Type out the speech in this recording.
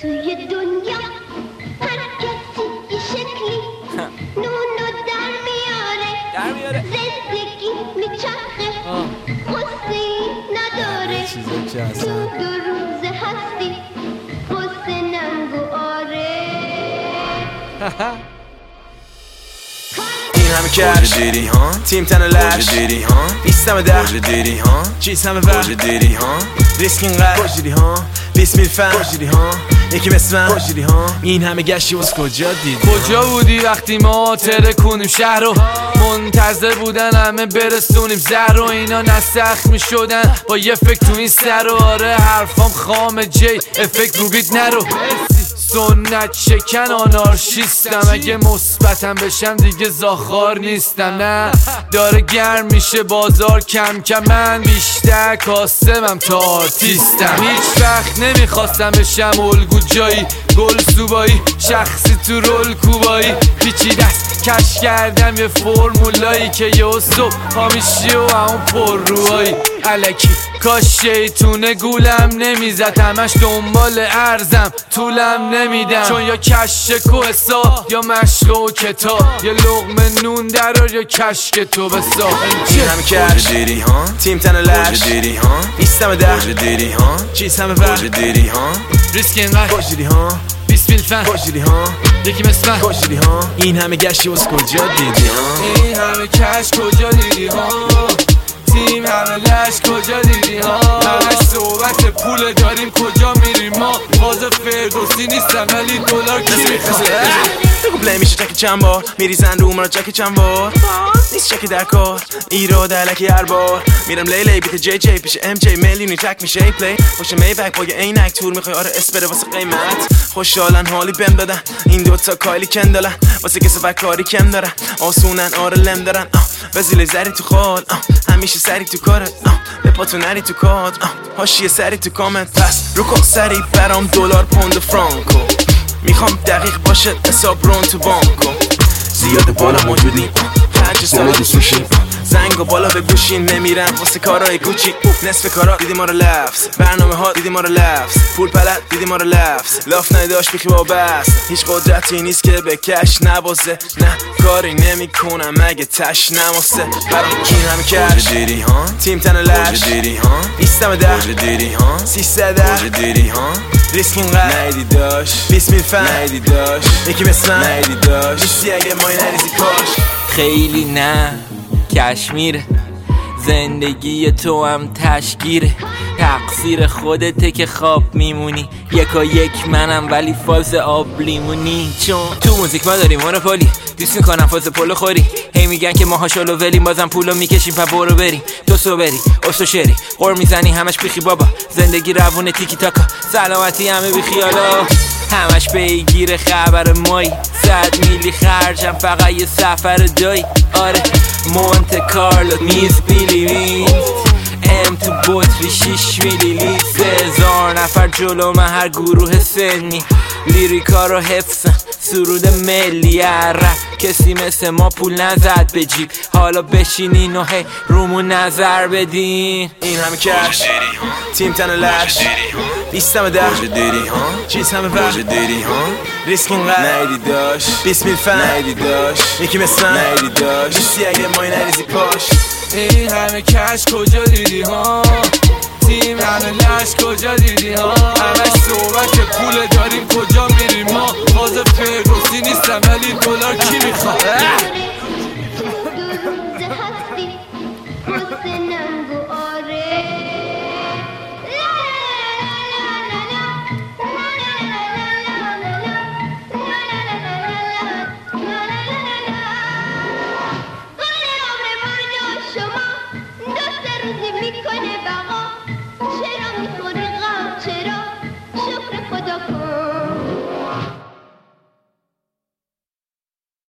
توی دنیا هر کسی یه شکلی نونو در میاره. در میاره. زندگی میچرخه. قصه نداره. تو دو روز هستی. قصه ننگو آره همه کش. دیدی ها؟ تیم تن لش. دیدی ها؟ بیستم ده دیدی ها؟ چیز همه ور. دیدی ها؟ ریسک اینقدر. دیدی ها؟ بیس میل فن دیدی ها؟ یکی مثل من. دیدی ها؟ این همه گشتی واسه کجا دیدی؟ کجا بودی وقتی ما ترکونیم شهر رو؟ منتظر بودن همه برسونیم زهر رو. اینا نسخ می شدن با یه فکر تو این سر و آره حرفام خام جی. افکت رو بیت نرو. سنت شکن آنارشیستم. اگه مثبتم بشم دیگه زاخار نیستم. نه. داره گرم میشه بازار کم کم. من بیشتر کاسمم تا آرتیستم. هیچ وقت نمی‌خواستم بشم الگو جایی. گل سوبایی شخصی تو رول کوبایی. پیچی دست کش کردم یه فرمولایی که یه صبح پا میشی و همون پر روهایی علکی. کاش شیطونه گولم نمی‌زد. همش دنبال ارزم. طولم نمیدم. چون یا کش کو حساب یا مشق و کتاب. یا لغم نون درار یا کشک تو این همه کش دیدی ها؟ تیم تن لش. دیدی ها؟ بیستم ده دیدی ها؟ چیز همه ور. دیدی ها؟ ریسک اینقدر کش دیدی ها؟ فن. ها؟ یکی مثل من. ها؟ این همه گشتی واسه کجا دیدی؟ ها این همه کش کجا دیدی ها؟ تیم همه لش کجا دیدی ها؟ همه صحبت پول داریم کجا میریم ما؟ باز فرگوسی نیستم ولی دلار کی می‌خواد؟ بگو پلی میشه چک چند بار. میریزن رو مرا چک چند بار. نیست چک در کار. ایراد علکی هر بار. میرم لیلی بیت جی جی پیش ام جی. میلیونی تک میشه. ای پلی باشه می بک با یه عینک تور می‌خوای. آره اس بره واسه قیمت. خوشحالن حالی بهم دادن. این دوتا کایلی کندالن واسه کسی کاری کم دارن. آسونن آره لم دارن. آه. وزیل زری تو آه. همیشه سری تو کارت. به پا تو نری تو کات هاشی سری تو کامنت. پس رو کن سری برام دلار پوند و فرانکو. می‌خوام دقیق باشه حساب رون تو بانکو. زیاد بالا موجودی پنج سال دوست میشیم زنگ و بالا به گوشین نمیرم. واسه کارهای کوچیک نصف کارا دیدی ما رو لفظ. برنامه ها دیدی ما رو لفظ. پول پلد دیدی ما رو لفظ. لاف نداشت بیخی با بس هیچ قدرتی نیست که به کش نبازه. نه کاری نمی‌کنم مگه تش نماسه برام کین همه کش. دیدی ها تیم تن لش دیدی ها بیستم ده. دیدی ها سیصد دیدی ها ریسک اینقدر. نیدی داشت. بیس میل فن. نیدی داشت. یکی مثل من. نیدی داشت. نیستی اگه مای نریزی کاش. خیلی نه. کشمیره زندگی تو هم تشگیره تقصیر خودته که خواب میمونی. یکا یک منم ولی فاز آب لیمونی. چون تو موزیک ما داریم مونوپولی. دوست می‌کنم فاز پلو خوری. هی میگن که ماها شلو ولیم بازم پولو می‌کشیم پا برو بریم. تو سو بری استو شری. قر می‌زنی همش بیخی بابا. زندگی روونه تیکی تاکا سلامتی همه بیخیالا. همش بگیر خبر مایی. صد میلی خرجم فقط یه سفر دایی آره مونت کارلو میز بیلی تو بطری شیش میلی لیت سه هزار نفر جلو من هر گروه سنی. لیریکا رو حفظم سرود ملی. رپ کسی مثل ما پول نزد به جیب. حالا بشینین و هی رومون نظر بدین. این همه کش تیم تن لش. بیستم ها. چیز همه ها. ریسک اینقدر. نیدی داشت. بیس میل فن. نیدی داشت. یکی مثل من. نیدی داشت. نیستی اگه مای نریزی پاش. این همه کش کجا دیدی ها؟ تیم همه لش کجا دیدی ها؟ همش صحبت پول داریم کجا میریم ما؟ باز فرگوسی نیستم ولی دلار کی می‌خواد؟